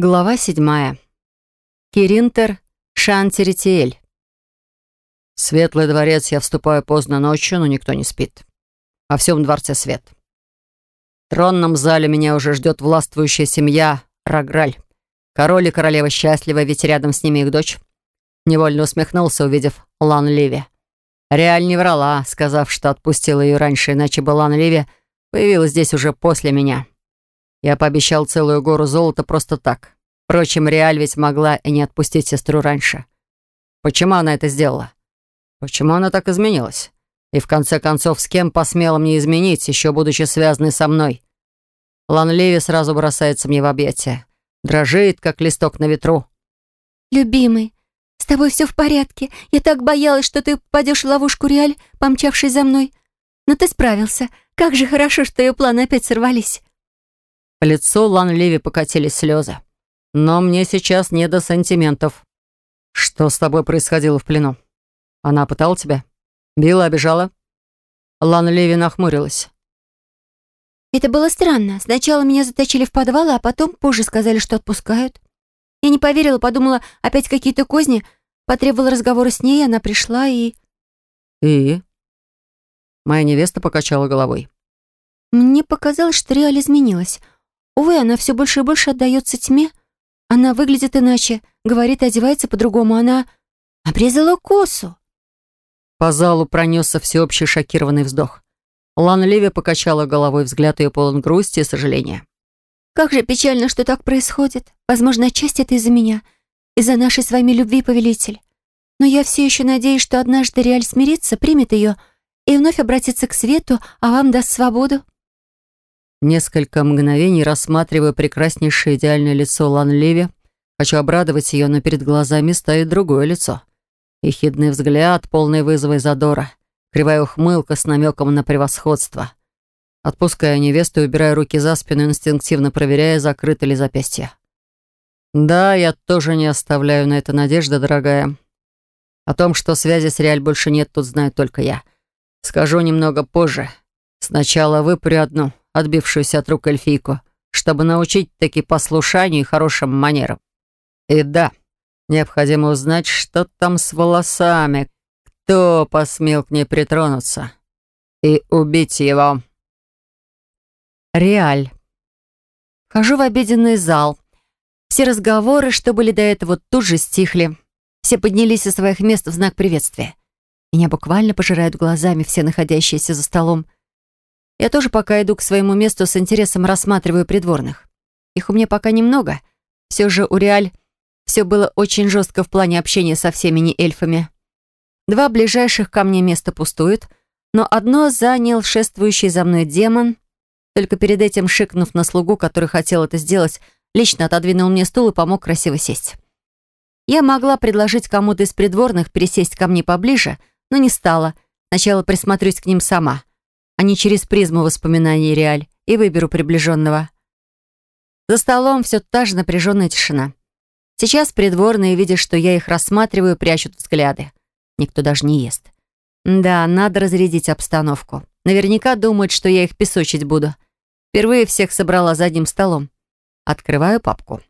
Глава седьмая. Киринтер Шантеритиэль. Светлый дворец я вступаю поздно ночью, но никто не спит. Во всем дворце свет. В тронном зале меня уже ждет властвующая семья Раграль. Король и королева счастливы, ведь рядом с ними их дочь. Невольно усмехнулся, увидев Лан Ливи. Реаль не врала, сказав, что отпустила ее раньше, иначе бы Лан Ливи появилась здесь уже после меня. Я пообещал целую гору золота просто так. Впрочем, Реаль ведь могла и не отпустить сестру раньше. Почему она это сделала? Почему она так изменилась? И в конце концов, с кем посмела мне изменить, еще будучи связанной со мной? Лан Леви сразу бросается мне в объятия. Дрожит, как листок на ветру. «Любимый, с тобой все в порядке. Я так боялась, что ты попадешь в ловушку Реаль, помчавшись за мной. Но ты справился. Как же хорошо, что ее планы опять сорвались». По лицу Лан Леви покатились слезы. Но мне сейчас не до сантиментов. Что с тобой происходило в плену? Она пытала тебя? Била, обижала? Лан Леви нахмурилась. Это было странно. Сначала меня заточили в подвал, а потом позже сказали, что отпускают. Я не поверила, подумала, опять какие-то козни. Потребовала разговора с ней, она пришла и... И? Моя невеста покачала головой. Мне показалось, что Реаль изменилась. Увы, она все больше и больше отдается тьме. Она выглядит иначе, говорит и одевается по-другому. Она обрезала косу. По залу пронесся всеобщий шокированный вздох. Лана Леви покачала головой, взгляд ее полон грусти и сожаления. «Как же печально, что так происходит. Возможно, отчасти это из-за меня, из-за нашей с вами любви, повелитель. Но я все еще надеюсь, что однажды Реаль смирится, примет ее и вновь обратится к свету, а вам даст свободу». Несколько мгновений рассматриваю прекраснейшее идеальное лицо Лан Леви. Хочу обрадовать ее, но перед глазами стоит другое лицо. Ехидный взгляд, полный вызова и задора. Кривая ухмылка с намеком на превосходство. Отпуская невесту и убирая руки за спину, инстинктивно проверяя, закрыты ли запястья. «Да, я тоже не оставляю на это надежды, дорогая. О том, что связи с Реаль больше нет, тут знаю только я. Скажу немного позже. Сначала выпарю одну, отбившуюся от рук эльфийку, чтобы научить таки послушанию и хорошим манерам. И да, необходимо узнать, что там с волосами, кто посмел к ней притронуться, и убить его. Реаль. Хожу в обеденный зал. Все разговоры, что были до этого, тут же стихли. Все поднялись со своих мест в знак приветствия. Меня буквально пожирают глазами все находящиеся за столом. Я тоже пока иду к своему месту с интересом рассматриваю придворных. Их у меня пока немного. Все же у Реаль все было очень жестко в плане общения со всеми не-эльфами. Два ближайших ко мне места пустуют, но одно занял шествующий за мной демон. Только перед этим, шикнув на слугу, который хотел это сделать, лично отодвинул мне стул и помог красиво сесть. Я могла предложить кому-то из придворных пересесть ко мне поближе, но не стала. Сначала присмотрюсь к ним сама а не через призму воспоминаний реаль, и выберу приближенного. За столом все та же напряженная тишина. Сейчас придворные, видя, что я их рассматриваю, прячут взгляды. Никто даже не ест. Да, надо разрядить обстановку. Наверняка думают, что я их песочить буду. Впервые всех собрала за одним столом. Открываю папку.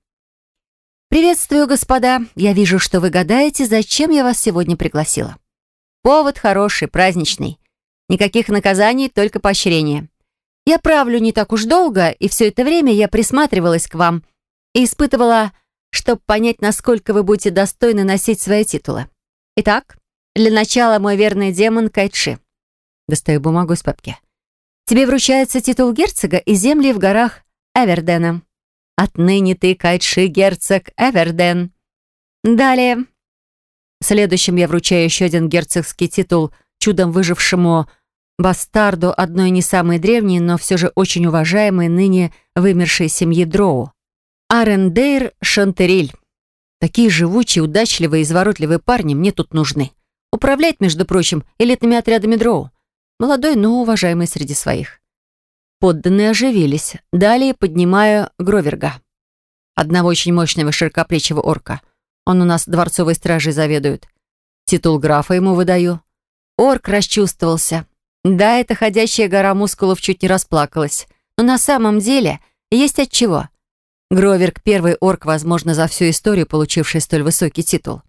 «Приветствую, господа. Я вижу, что вы гадаете, зачем я вас сегодня пригласила. Повод хороший, праздничный. Никаких наказаний, только поощрения. Я правлю не так уж долго, и все это время я присматривалась к вам и испытывала, чтобы понять, насколько вы будете достойны носить свои титулы. Итак, для начала мой верный демон Кайтши. Достаю бумагу из папки. Тебе вручается титул герцога и земли в горах Эвердена. Отныне ты Кайтши герцог Эверден. Далее. Следующим я вручаю еще один герцогский титул чудом выжившему бастарду одной не самой древней, но все же очень уважаемой ныне вымершей семьи Дроу. Арендейр Шантериль. Такие живучие, удачливые и изворотливые парни мне тут нужны. Управляет, между прочим, элитными отрядами Дроу. Молодой, но уважаемый среди своих. Подданные оживились. Далее поднимаю Гроверга. Одного очень мощного широкоплечего орка. Он у нас дворцовой стражей заведует. Титул графа ему выдаю. Орк расчувствовался. Да, эта ходящая гора мускулов чуть не расплакалась. Но на самом деле есть от чего. Гроверк — первый орк, возможно, за всю историю, получивший столь высокий титул.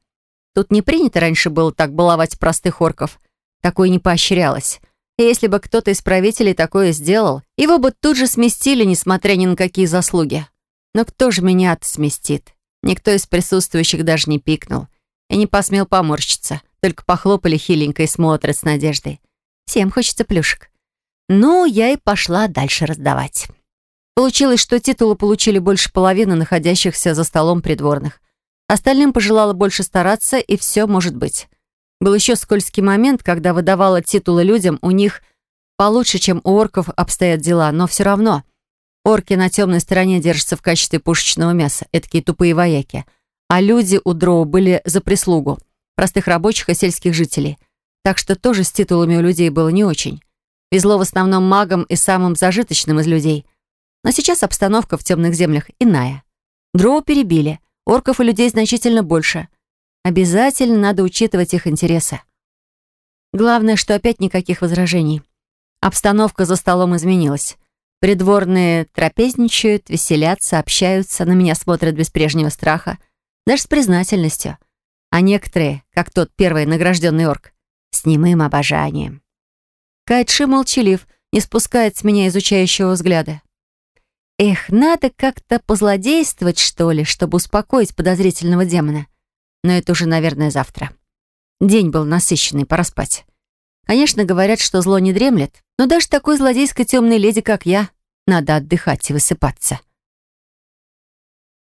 Тут не принято раньше было так баловать простых орков. Такое не поощрялось. И если бы кто-то из правителей такое сделал, его бы тут же сместили, несмотря ни на какие заслуги. Но кто же меня-то сместит? Никто из присутствующих даже не пикнул и не посмел поморщиться, только похлопали хиленько и смотрят с надеждой. Всем хочется плюшек. Ну, я и пошла дальше раздавать. Получилось, что титулы получили больше половины находящихся за столом придворных. Остальным пожелала больше стараться, и все может быть. Был еще скользкий момент, когда выдавала титулы людям, у них получше, чем у орков обстоят дела, но все равно. Орки на темной стороне держатся в качестве пушечного мяса, этакие тупые вояки. А люди у дроу были за прислугу, простых рабочих и сельских жителей. Так что тоже с титулами у людей было не очень. Везло в основном магам и самым зажиточным из людей. Но сейчас обстановка в темных землях иная. Дроу перебили, орков и людей значительно больше. Обязательно надо учитывать их интересы. Главное, что опять никаких возражений. Обстановка за столом изменилась. Придворные трапезничают, веселятся, общаются, на меня смотрят без прежнего страха, даже с признательностью. А некоторые, как тот первый награжденный орк, с немым обожанием. Кайтши молчалив, не спускает с меня изучающего взгляда. Эх, надо как-то позлодействовать, что ли, чтобы успокоить подозрительного демона. Но это уже, наверное, завтра. День был насыщенный, пора спать. Конечно, говорят, что зло не дремлет, но даже такой злодейской темной леди, как я, надо отдыхать и высыпаться.